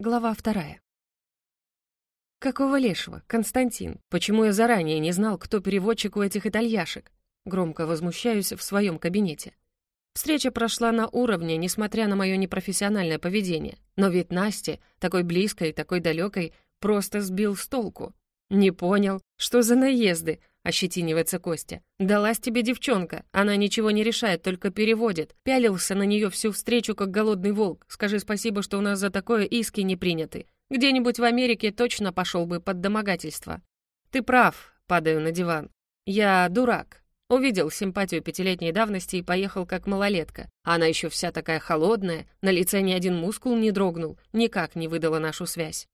Глава вторая. «Какого лешего, Константин? Почему я заранее не знал, кто переводчик у этих итальяшек?» Громко возмущаюсь в своем кабинете. Встреча прошла на уровне, несмотря на мое непрофессиональное поведение. Но ведь Настя, такой близкой, такой далекой, просто сбил с толку. «Не понял, что за наезды?» — ощетинивается Костя. «Далась тебе девчонка. Она ничего не решает, только переводит. Пялился на нее всю встречу, как голодный волк. Скажи спасибо, что у нас за такое иски не приняты. Где-нибудь в Америке точно пошел бы под домогательство». «Ты прав», — падаю на диван. «Я дурак. Увидел симпатию пятилетней давности и поехал как малолетка. Она еще вся такая холодная, на лице ни один мускул не дрогнул, никак не выдала нашу связь.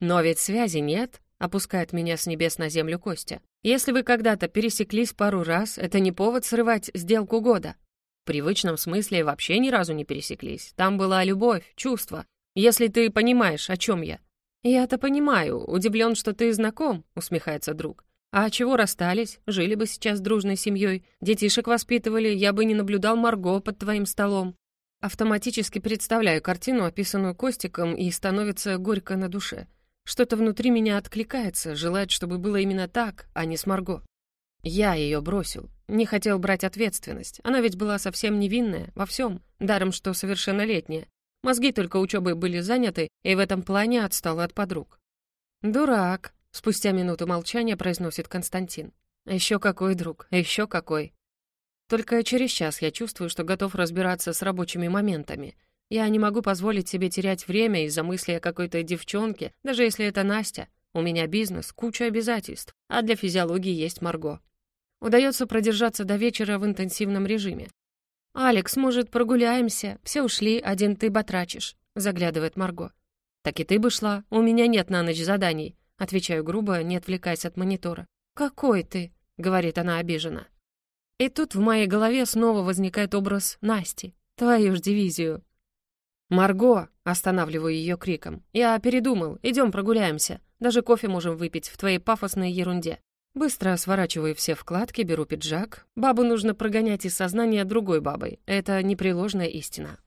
Но ведь связи нет, опускает меня с небес на землю Костя. Если вы когда-то пересеклись пару раз, это не повод срывать сделку года. В привычном смысле вообще ни разу не пересеклись. Там была любовь, чувство. Если ты понимаешь, о чем я. Я-то понимаю, удивлен, что ты знаком, усмехается друг. А чего расстались? Жили бы сейчас дружной семьей, детишек воспитывали, я бы не наблюдал Марго под твоим столом. Автоматически представляю картину, описанную Костиком, и становится горько на душе. Что-то внутри меня откликается, желает, чтобы было именно так, а не с Марго. Я ее бросил. Не хотел брать ответственность. Она ведь была совсем невинная, во всем, даром что совершеннолетняя. Мозги только учебой были заняты, и в этом плане отстала от подруг. «Дурак», — спустя минуту молчания произносит Константин. «Еще какой друг, еще какой». Только через час я чувствую, что готов разбираться с рабочими моментами — я не могу позволить себе терять время из-за мысли о какой-то девчонке, даже если это Настя. У меня бизнес, куча обязательств, а для физиологии есть Марго. Удается продержаться до вечера в интенсивном режиме. «Алекс, может, прогуляемся? Все ушли, один ты батрачишь», — заглядывает Марго. «Так и ты бы шла, у меня нет на ночь заданий», — отвечаю грубо, не отвлекаясь от монитора. «Какой ты?» — говорит она обиженно. И тут в моей голове снова возникает образ Насти. Твою ж дивизию. «Марго!» — останавливаю ее криком. «Я передумал. Идем прогуляемся. Даже кофе можем выпить в твоей пафосной ерунде». Быстро сворачиваю все вкладки, беру пиджак. Бабу нужно прогонять из сознания другой бабой. Это непреложная истина.